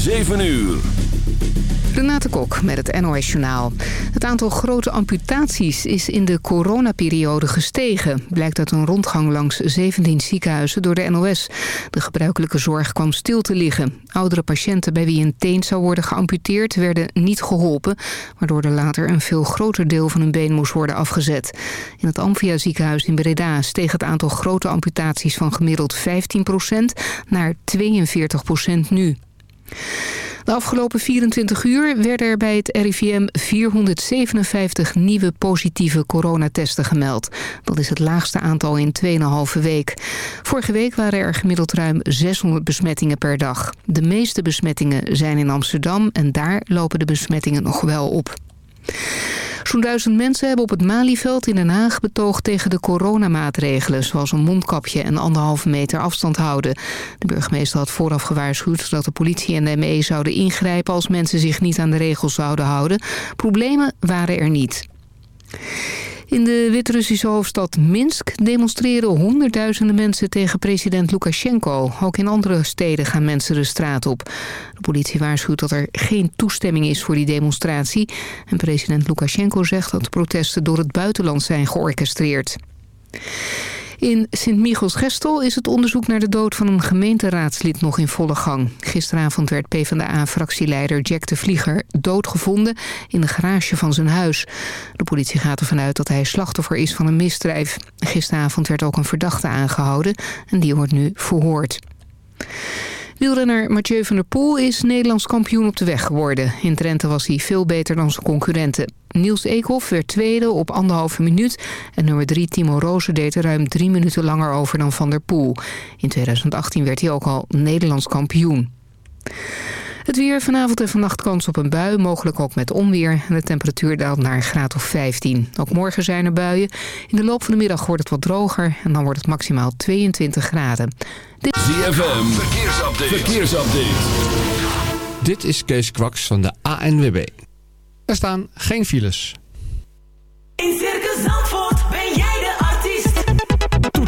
7 uur. Renate Kok met het NOS Journaal. Het aantal grote amputaties is in de coronaperiode gestegen. Blijkt uit een rondgang langs 17 ziekenhuizen door de NOS. De gebruikelijke zorg kwam stil te liggen. Oudere patiënten bij wie een teen zou worden geamputeerd... werden niet geholpen, waardoor er later een veel groter deel van hun been moest worden afgezet. In het Amphia ziekenhuis in Breda steeg het aantal grote amputaties... van gemiddeld 15% naar 42% nu. De afgelopen 24 uur werden er bij het RIVM 457 nieuwe positieve coronatesten gemeld. Dat is het laagste aantal in 2,5 week. Vorige week waren er gemiddeld ruim 600 besmettingen per dag. De meeste besmettingen zijn in Amsterdam en daar lopen de besmettingen nog wel op. Zo'n duizend mensen hebben op het Malieveld in Den Haag betoogd tegen de coronamaatregelen... zoals een mondkapje en anderhalve meter afstand houden. De burgemeester had vooraf gewaarschuwd dat de politie en de ME zouden ingrijpen... als mensen zich niet aan de regels zouden houden. Problemen waren er niet. In de Wit-Russische hoofdstad Minsk demonstreren honderdduizenden mensen tegen president Lukashenko. Ook in andere steden gaan mensen de straat op. De politie waarschuwt dat er geen toestemming is voor die demonstratie. En president Lukashenko zegt dat de protesten door het buitenland zijn georchestreerd. In Sint-Michels-Gestel is het onderzoek naar de dood van een gemeenteraadslid nog in volle gang. Gisteravond werd PvdA-fractieleider Jack de Vlieger doodgevonden in de garage van zijn huis. De politie gaat ervan uit dat hij slachtoffer is van een misdrijf. Gisteravond werd ook een verdachte aangehouden en die wordt nu verhoord. Wielrenner Mathieu van der Poel is Nederlands kampioen op de weg geworden. In Drenthe was hij veel beter dan zijn concurrenten. Niels Eekhoff werd tweede op anderhalve minuut. En nummer drie Timo Rozen deed er ruim drie minuten langer over dan Van der Poel. In 2018 werd hij ook al Nederlands kampioen. Het weer vanavond en vannacht kans op een bui, mogelijk ook met onweer. En de temperatuur daalt naar een graad of 15. Ook morgen zijn er buien. In de loop van de middag wordt het wat droger en dan wordt het maximaal 22 graden. Dit... ZFM, verkeersupdate. verkeersupdate. Dit is Kees Kwaks van de ANWB. Er staan geen files. In Circus Zandvoort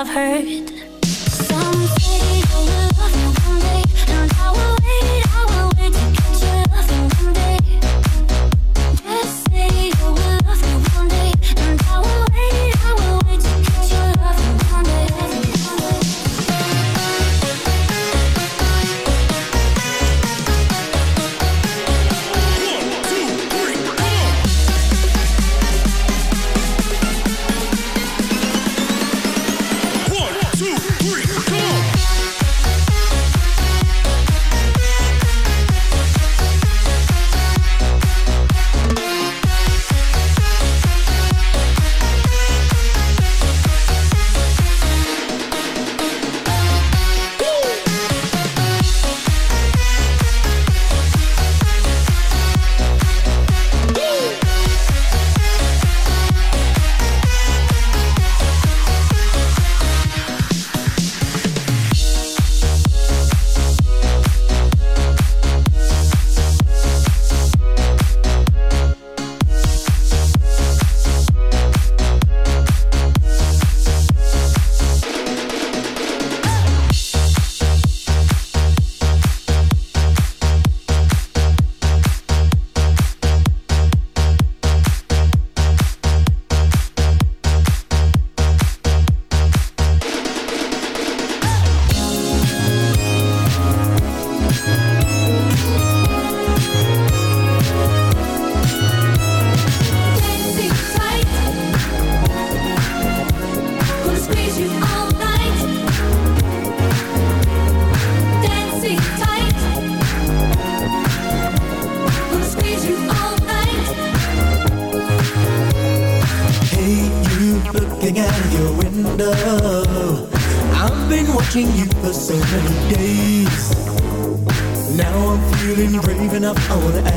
I've heard.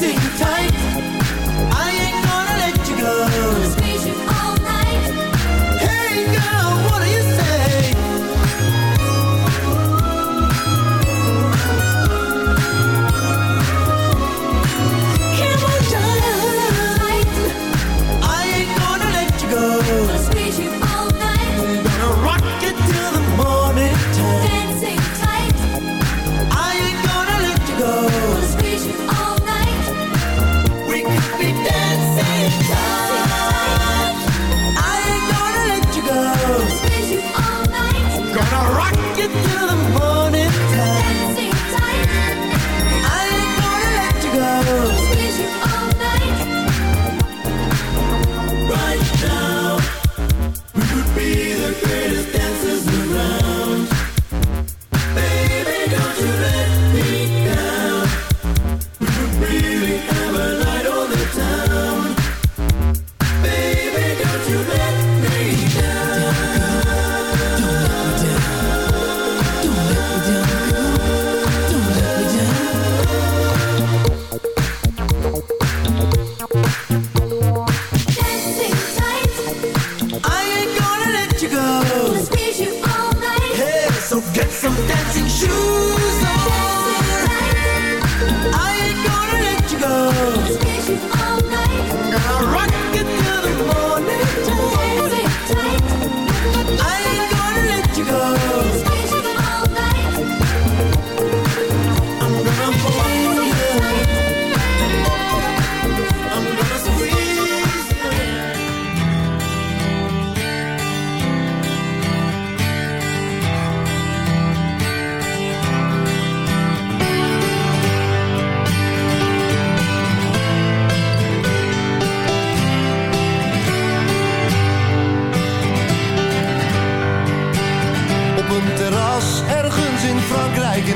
sing time.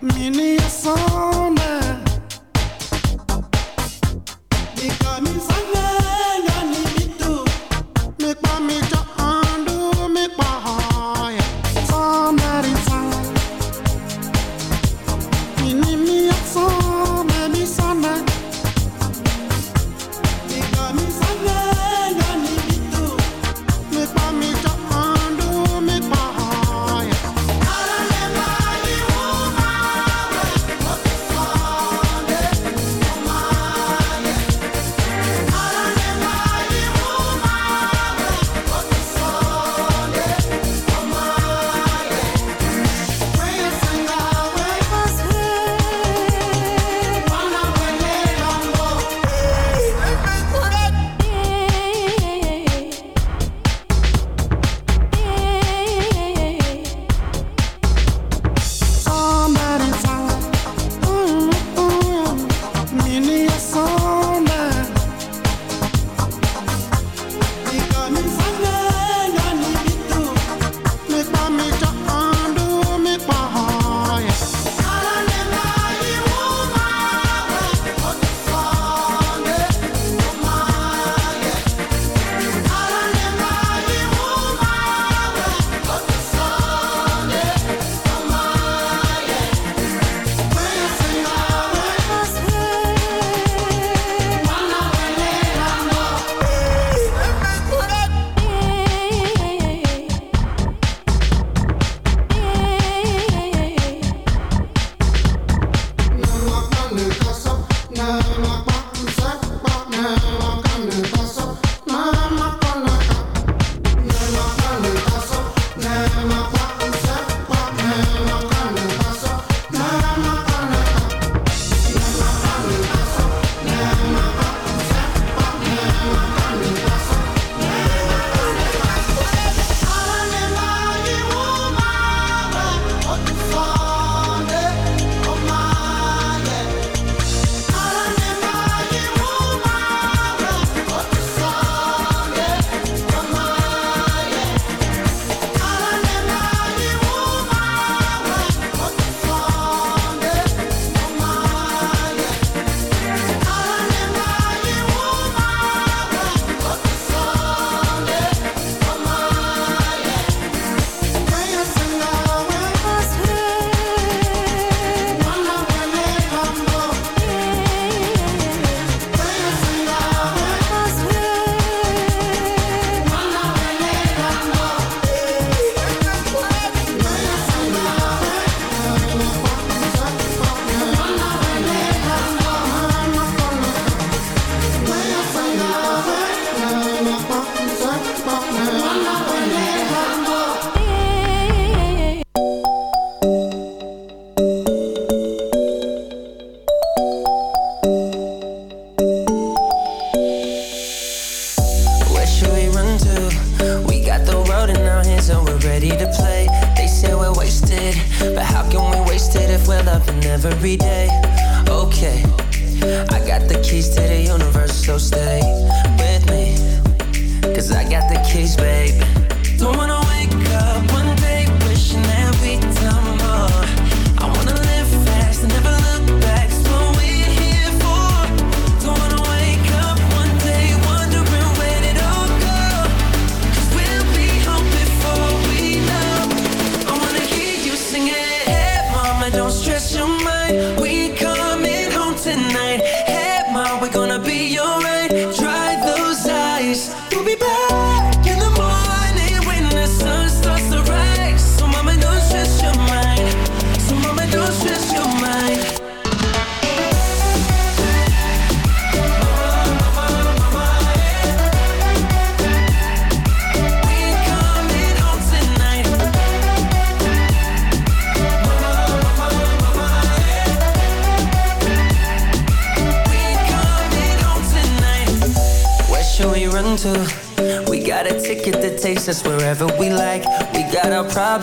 Many a song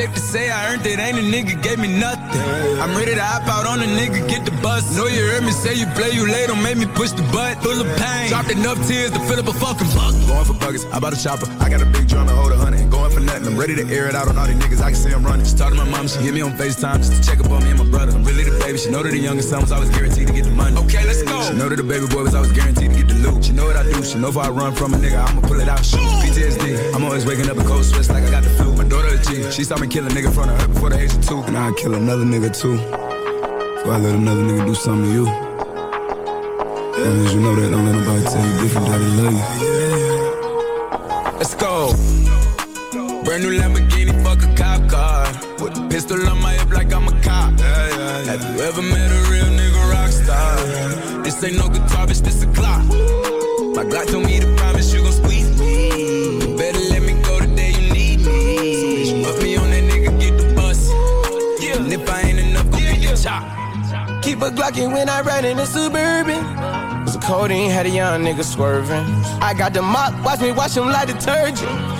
safe to say I earned it, ain't a nigga gave me nothing. I'm ready to hop out on a nigga, get the bus. Know you heard me say you play you late, don't make me push the butt. Full of pain, dropped enough tears to fill up a fucking bucket. Going for buggers, I bought a chopper. I got a big drum to hold a hundred. Going for nothing, I'm ready to air it out on all these niggas. I can see I'm running. She talked to my mom, she hit me on FaceTime just to check up on me and my brother. I'm really the baby, she know that the youngest son was always guaranteed to get the money. Okay, let's go. She know that the baby boy was always guaranteed to get the loot. She know what I do, she know if I run from a nigga, I'ma pull it out. Shoot. PTSD, I'm always waking up in cold sweats like I got the flu. My daughter a G, she saw me kill a nigga in front of her before the age of two. And I'd kill another nigga too. Before I let another nigga do something to you. Long as you know that, don't let nobody tell you different that I love you. Let's go. Brand new Lamborghini, fuck a cop car. With a pistol on my hip like I'm a cop. Have you ever met a real nigga rock star? This ain't no guitar, bitch, this a Glock. My Glock told me to promise you gon' Keep a Glockin' when I ride in the Suburban. Cause the codeine had a young nigga swerving. I got the mop, watch me wash him like detergent.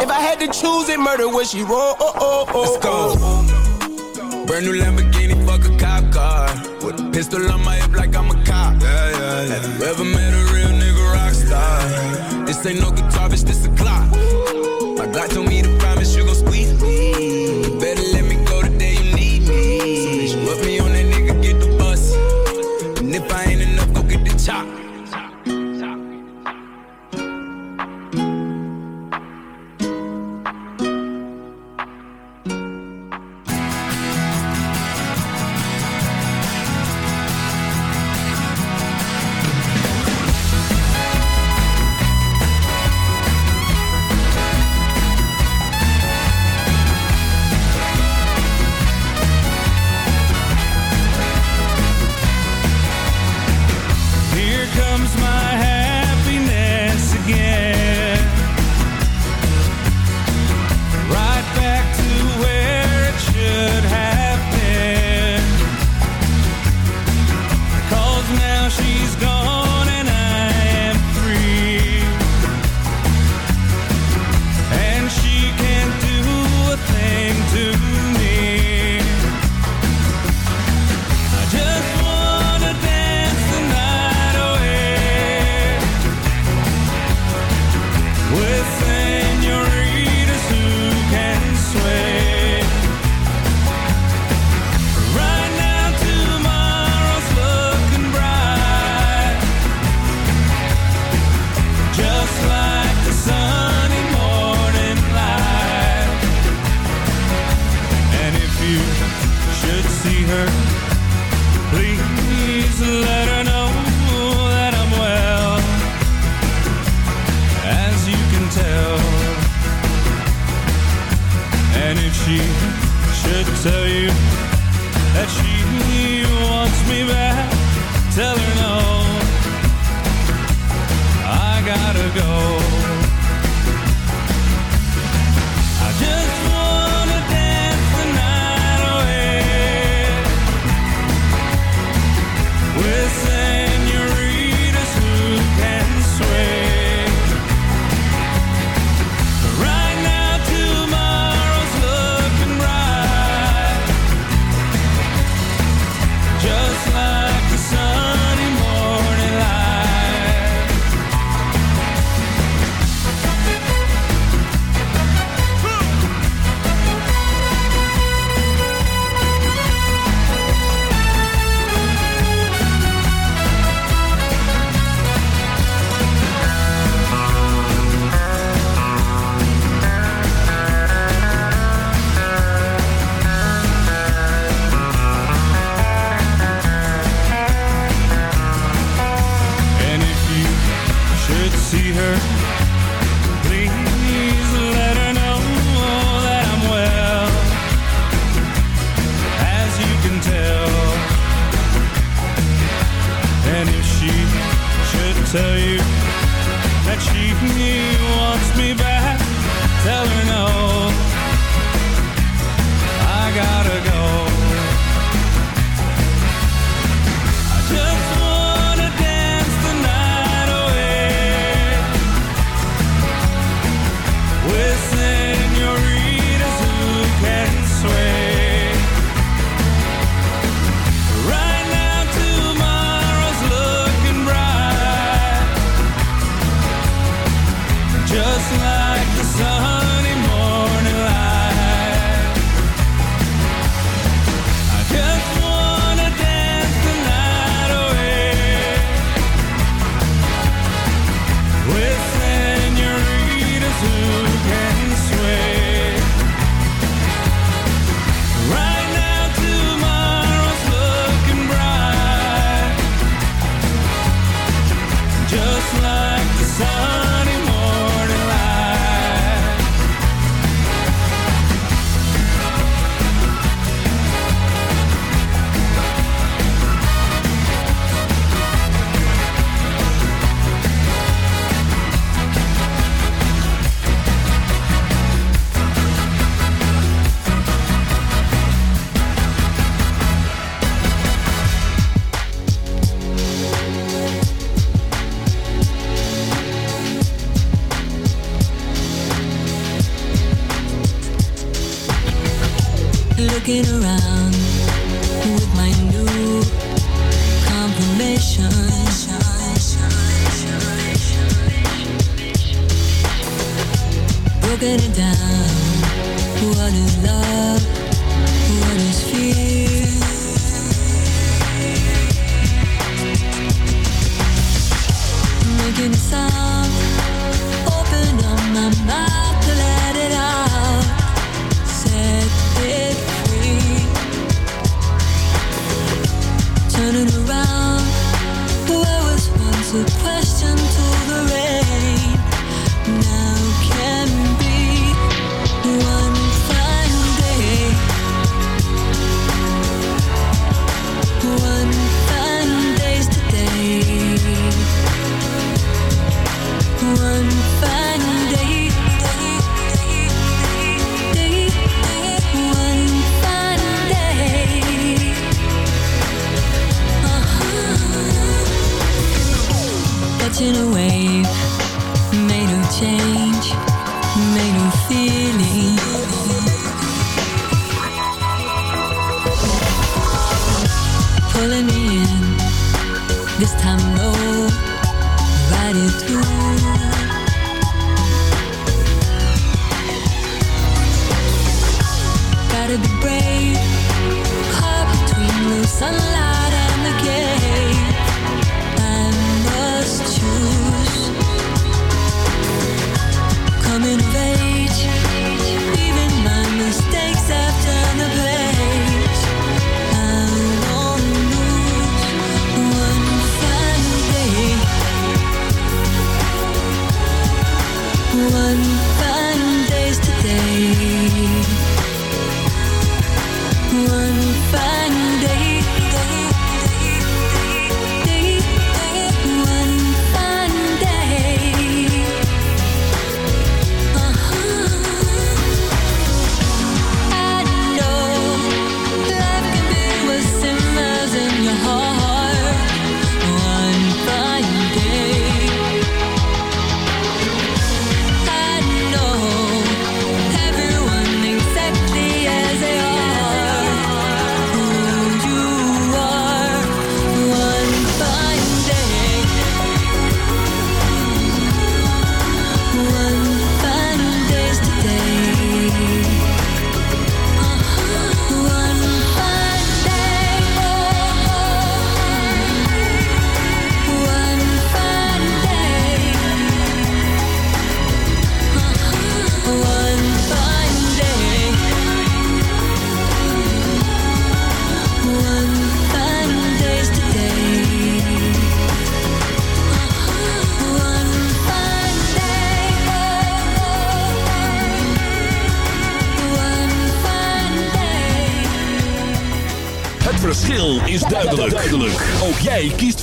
If I had to choose it, murder would she roll? Oh, oh, oh, Let's go. Brand new Lamborghini, fuck a cop car. With a pistol on my hip like I'm a cop. Yeah, yeah, yeah. Have you ever met a real nigga rock star? This ain't no guitar, bitch, this a Glock. My Glock told me to promise you gon' down.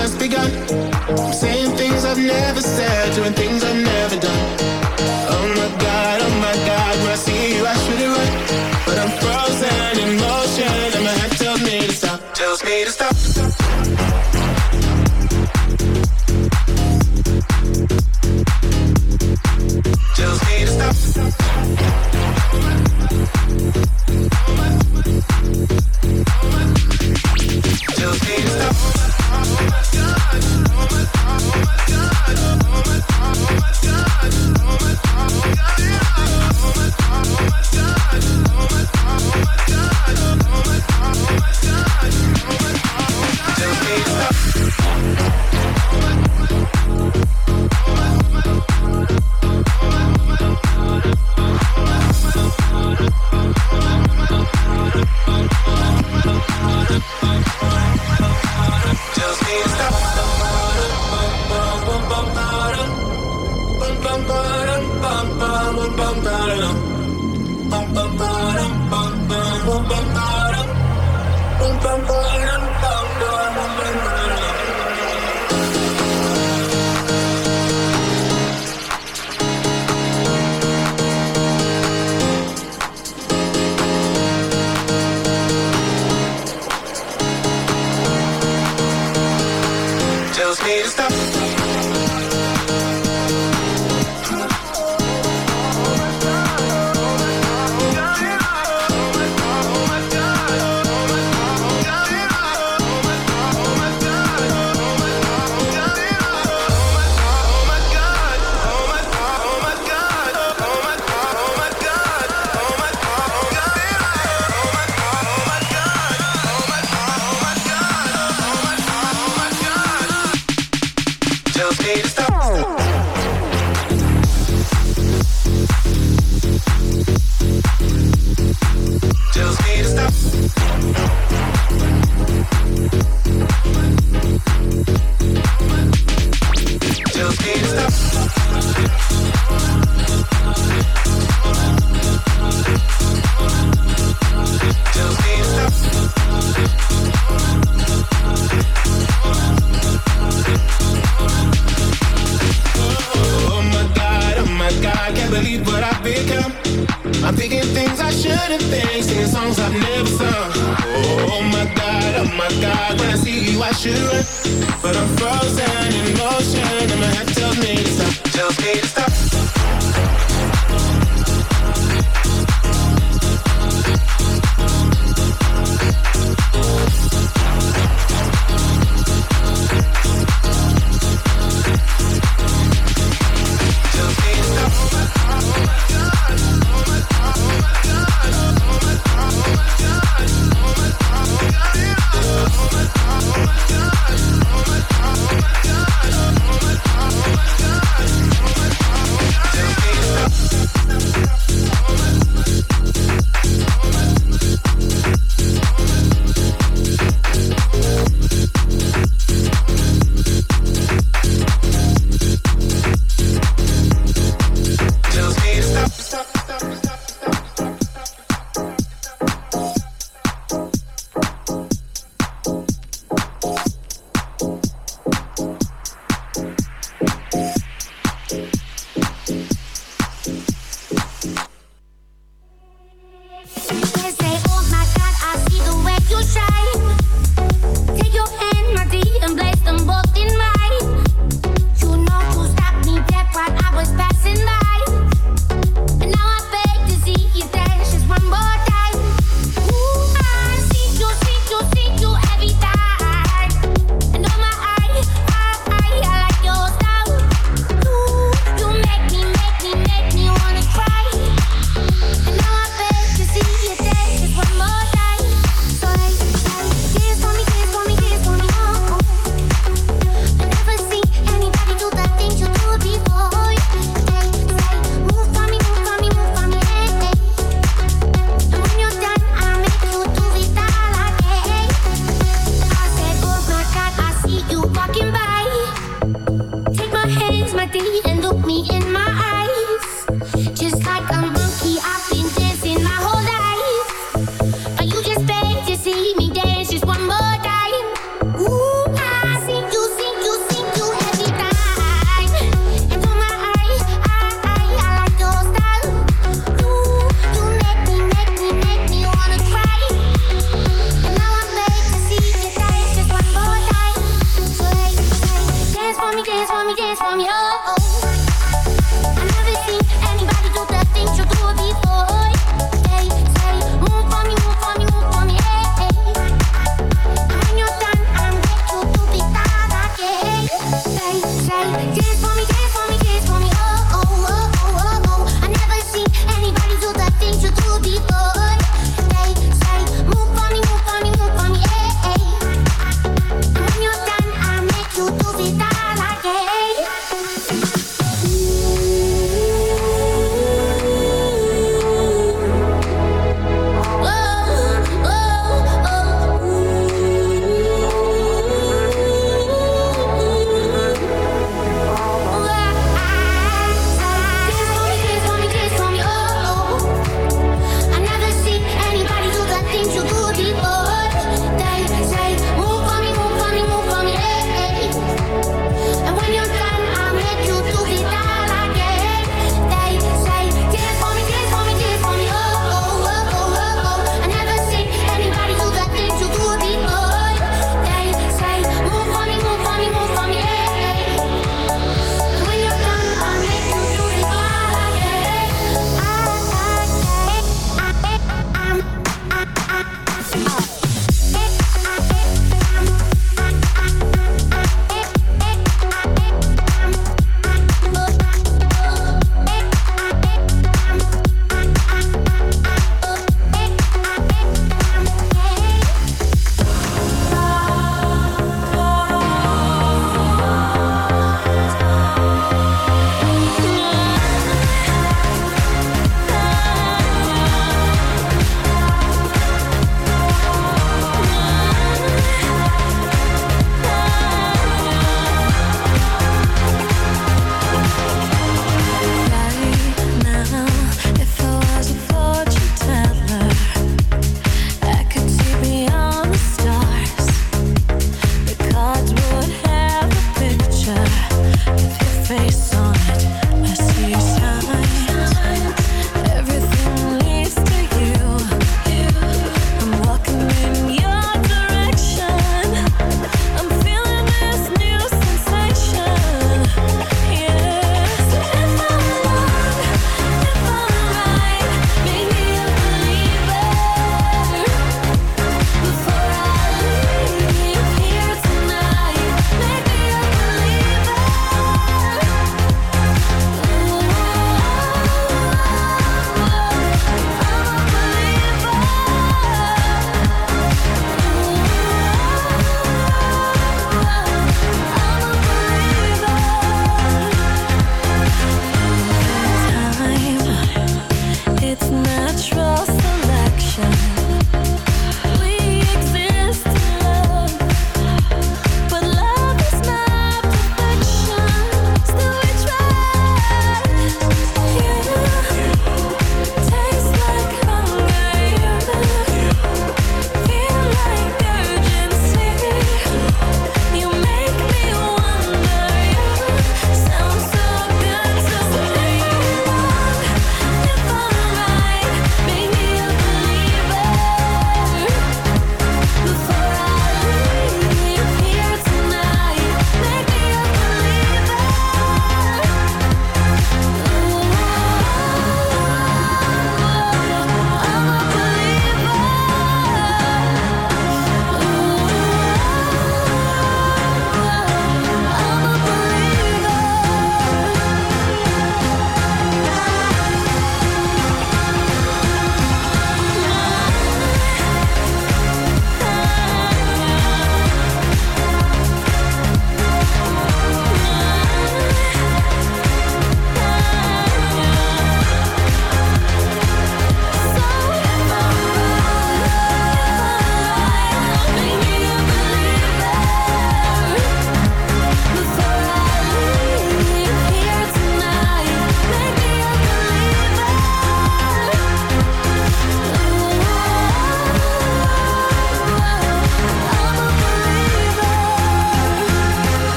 just begun. I'm saying things I've never said, doing things.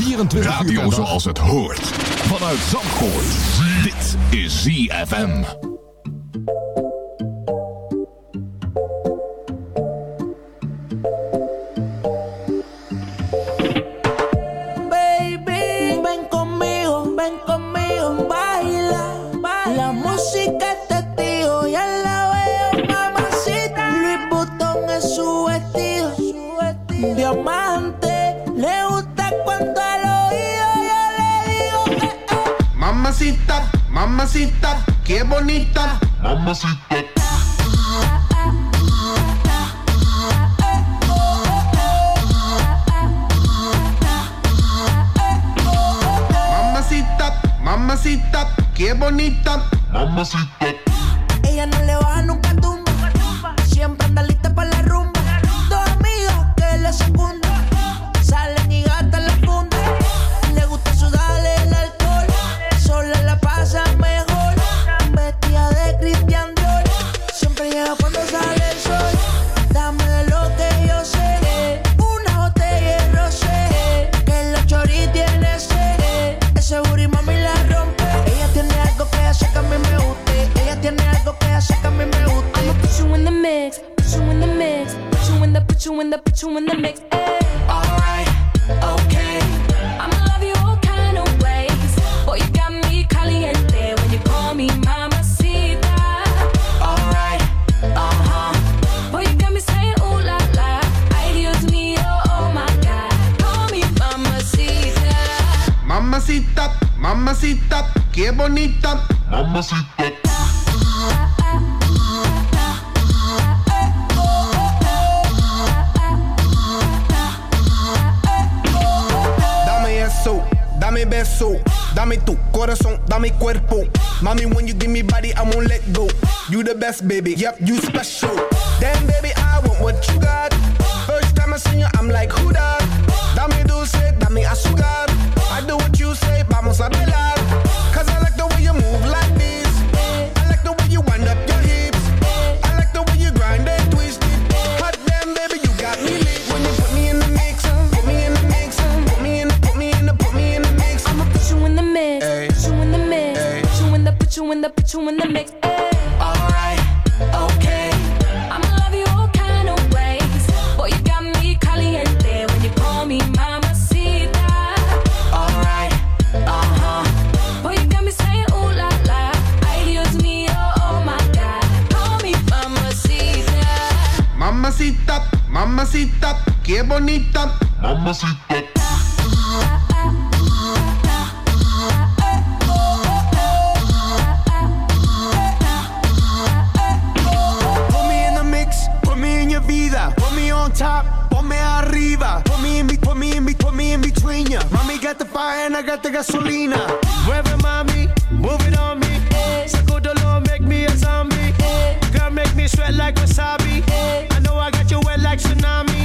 24 Radio zoals het hoort. Vanuit Zandvoort. Dit is ZFM. I got the gasolina. Where mommy move it on me. Sacudo dolor, make me a zombie. Girl, make me sweat like wasabi. I know I got you wet like tsunami.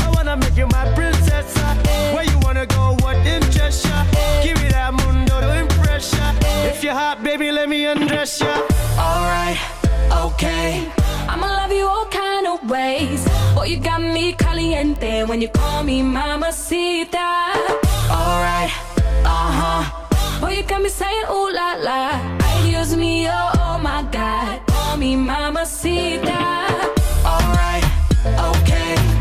I wanna make you my princess. Ah. Where you wanna go? What interest ya? Give me that mundo to impress ya. If you're hot, baby, let me undress ya. Alright, okay. I'ma love you all kind of ways. Boy, you got me caliente when you call me mamacita. Alright uh huh. boy, you got me saying ooh la la. Ideas me, oh, oh my god. Call me mama, see. Alright, okay.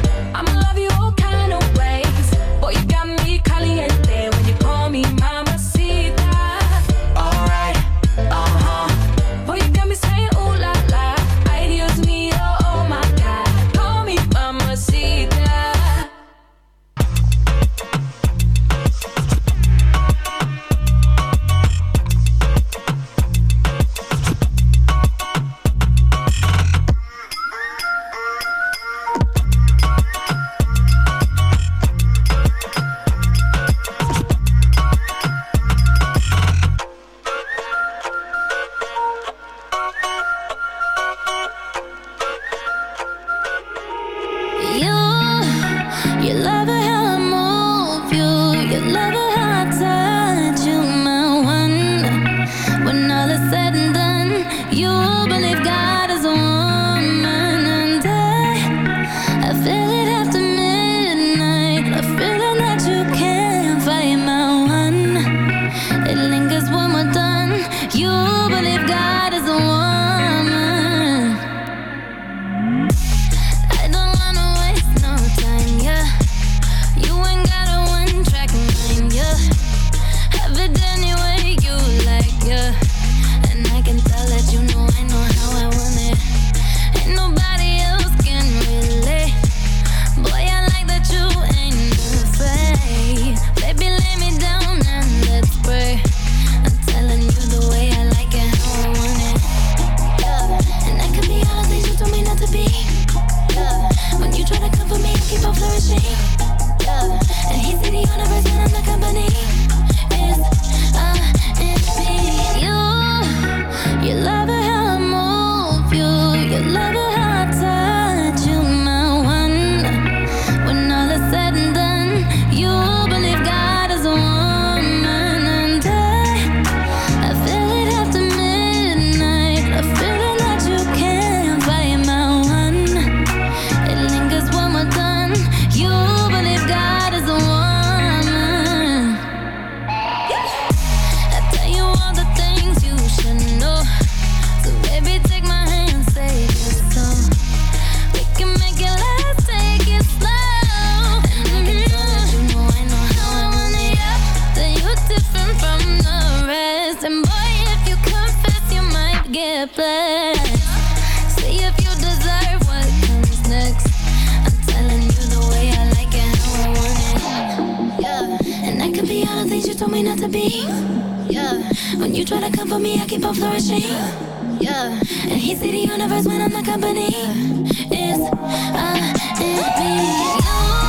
told me not to be. Yeah. When you try to come for me, I keep on flourishing. Yeah. And he see the universe when I'm not company. Yeah. It's I, it, me.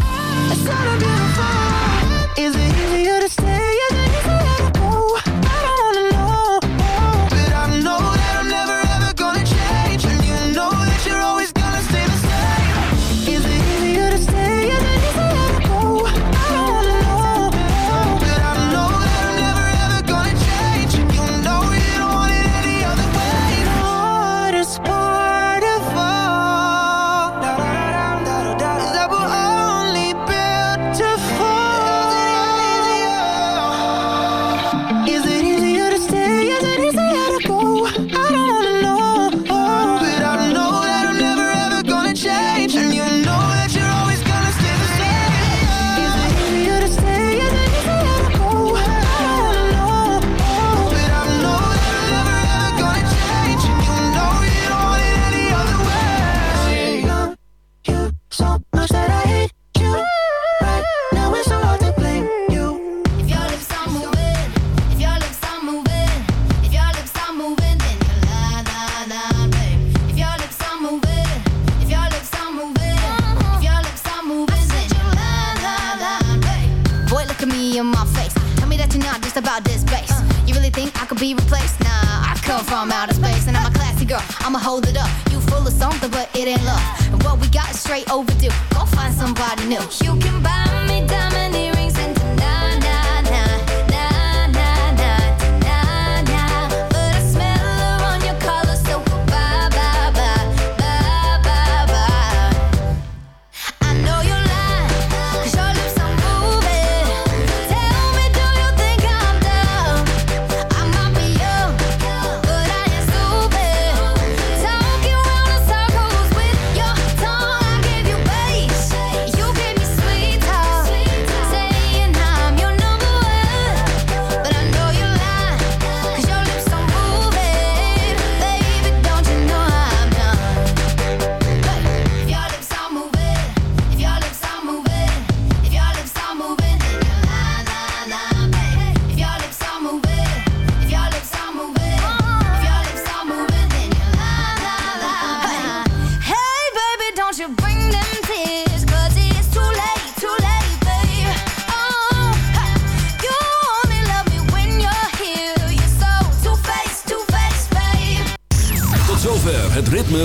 straight overdue. Go find somebody new. You can